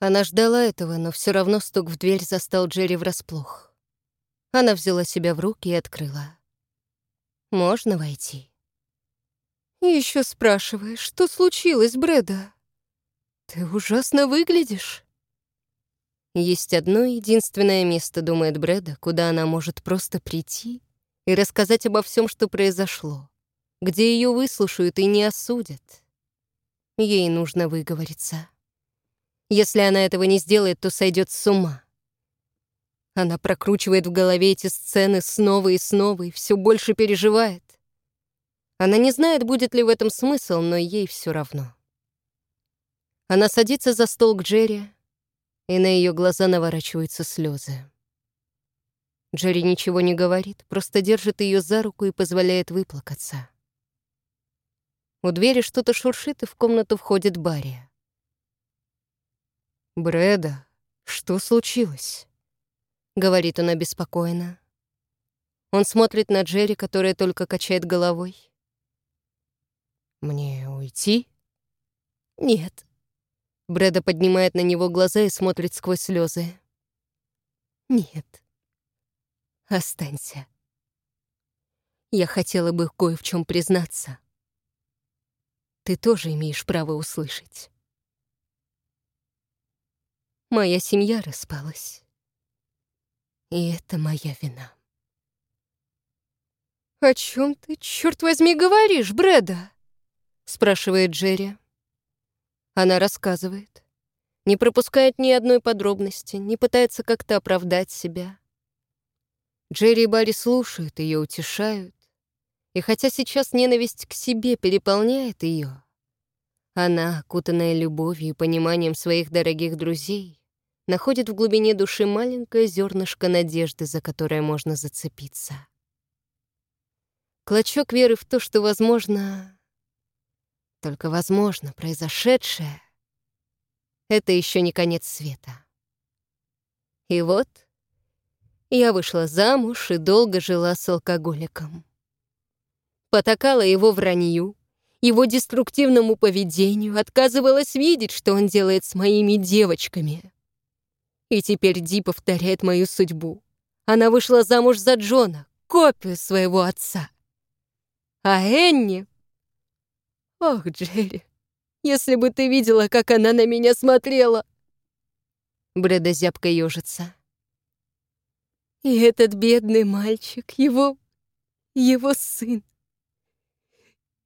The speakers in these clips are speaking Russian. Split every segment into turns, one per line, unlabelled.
Она ждала этого, но все равно стук в дверь застал Джерри врасплох. Она взяла себя в руки и открыла. «Можно войти?» Еще спрашиваешь, что случилось, Брэда? Ты ужасно выглядишь». Есть одно единственное место, думает Брэда, куда она может просто прийти и рассказать обо всем, что произошло, где ее выслушают и не осудят. Ей нужно выговориться. Если она этого не сделает, то сойдет с ума. Она прокручивает в голове эти сцены снова и снова и все больше переживает. Она не знает, будет ли в этом смысл, но ей все равно. Она садится за стол к Джерри, и на ее глаза наворачиваются слезы. Джерри ничего не говорит, просто держит ее за руку и позволяет выплакаться. У двери что-то шуршит, и в комнату входит Барри. «Брэда, что случилось?» — говорит он обеспокоенно. Он смотрит на Джерри, которая только качает головой. «Мне уйти?» «Нет». Брэда поднимает на него глаза и смотрит сквозь слезы. «Нет. Останься. Я хотела бы кое в чем признаться. Ты тоже имеешь право услышать». Моя семья распалась. И это моя вина. «О чем ты, черт возьми, говоришь, Брэда?» — спрашивает Джерри. Она рассказывает. Не пропускает ни одной подробности, не пытается как-то оправдать себя. Джерри и Барри слушают ее, утешают. И хотя сейчас ненависть к себе переполняет ее, она, окутанная любовью и пониманием своих дорогих друзей, находит в глубине души маленькое зернышко надежды, за которое можно зацепиться. Клочок веры в то, что, возможно, только возможно, произошедшее — это еще не конец света. И вот я вышла замуж и долго жила с алкоголиком. Потакала его вранью, его деструктивному поведению, отказывалась видеть, что он делает с моими девочками. И теперь Ди повторяет мою судьбу. Она вышла замуж за Джона, копию своего отца. А Энни... Ох, Джерри, если бы ты видела, как она на меня смотрела. Бреда зябко ежится. И этот бедный мальчик, его... его сын.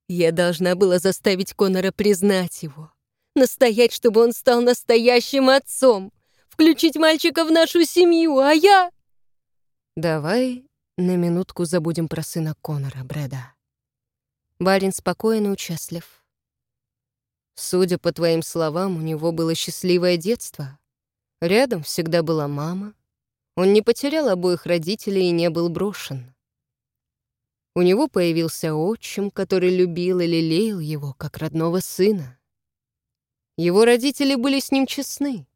Я должна была заставить Конора признать его, настоять, чтобы он стал настоящим отцом включить мальчика в нашу семью, а я...» «Давай на минутку забудем про сына Конора, Брэда». Барин спокоен и участлив. Судя по твоим словам, у него было счастливое детство. Рядом всегда была мама. Он не потерял обоих родителей и не был брошен. У него появился отчим, который любил и лелеял его, как родного сына. Его родители были с ним честны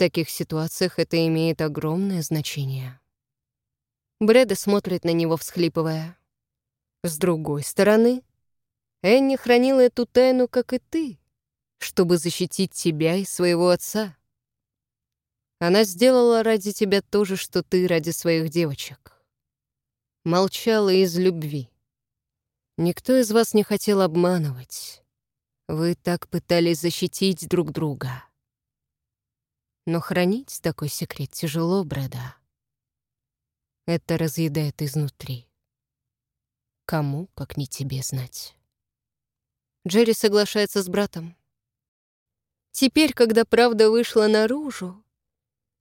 таких ситуациях это имеет огромное значение. Брэда смотрит на него, всхлипывая. С другой стороны, Энни хранила эту тайну, как и ты, чтобы защитить тебя и своего отца. Она сделала ради тебя то же, что ты ради своих девочек. Молчала из любви. Никто из вас не хотел обманывать. Вы так пытались защитить друг друга. Но хранить такой секрет тяжело, Брэда. Это разъедает изнутри. Кому, как не тебе, знать. Джерри соглашается с братом. Теперь, когда правда вышла наружу,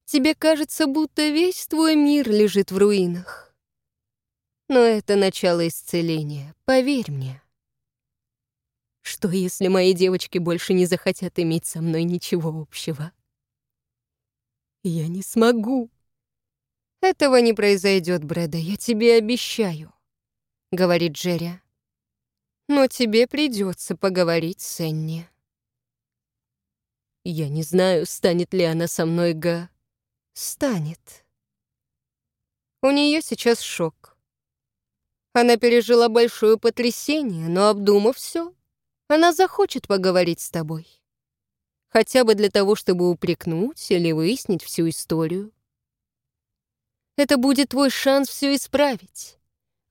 тебе кажется, будто весь твой мир лежит в руинах. Но это начало исцеления, поверь мне. Что, если мои девочки больше не захотят иметь со мной ничего общего? Я не смогу. Этого не произойдет, Брэда, я тебе обещаю, говорит Джерри. Но тебе придется поговорить с Энни. Я не знаю, станет ли она со мной га... Станет. У нее сейчас шок. Она пережила большое потрясение, но, обдумав все, она захочет поговорить с тобой. Хотя бы для того, чтобы упрекнуть или выяснить всю историю. Это будет твой шанс все исправить.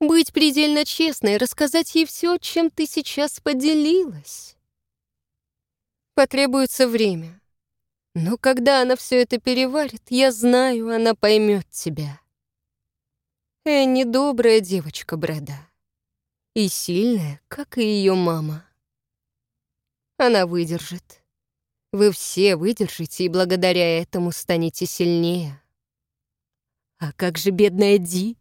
Быть предельно честной, рассказать ей все, чем ты сейчас поделилась. Потребуется время. Но когда она все это переварит, я знаю, она поймет тебя. Энни добрая девочка Брэда. И сильная, как и ее мама. Она выдержит. Вы все выдержите, и благодаря этому станете сильнее. А как же бедная Ди?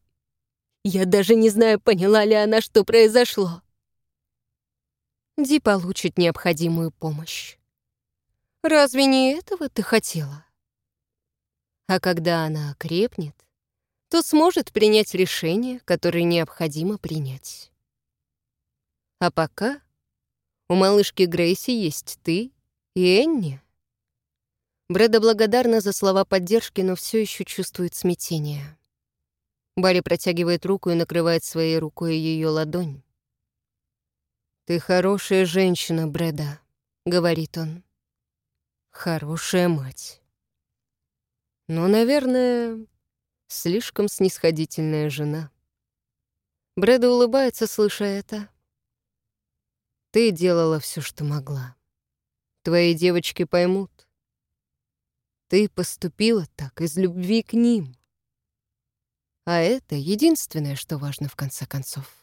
Я даже не знаю, поняла ли она, что произошло. Ди получит необходимую помощь. Разве не этого ты хотела? А когда она окрепнет, то сможет принять решение, которое необходимо принять. А пока у малышки Грейси есть ты и Энни. Брэда благодарна за слова поддержки, но все еще чувствует смятение. Барри протягивает руку и накрывает своей рукой ее ладонь. «Ты хорошая женщина, Брэда», — говорит он. «Хорошая мать». Но, наверное, слишком снисходительная жена. Брэда улыбается, слыша это. «Ты делала все, что могла. Твои девочки поймут. Ты поступила так из любви к ним. А это единственное, что важно в конце концов.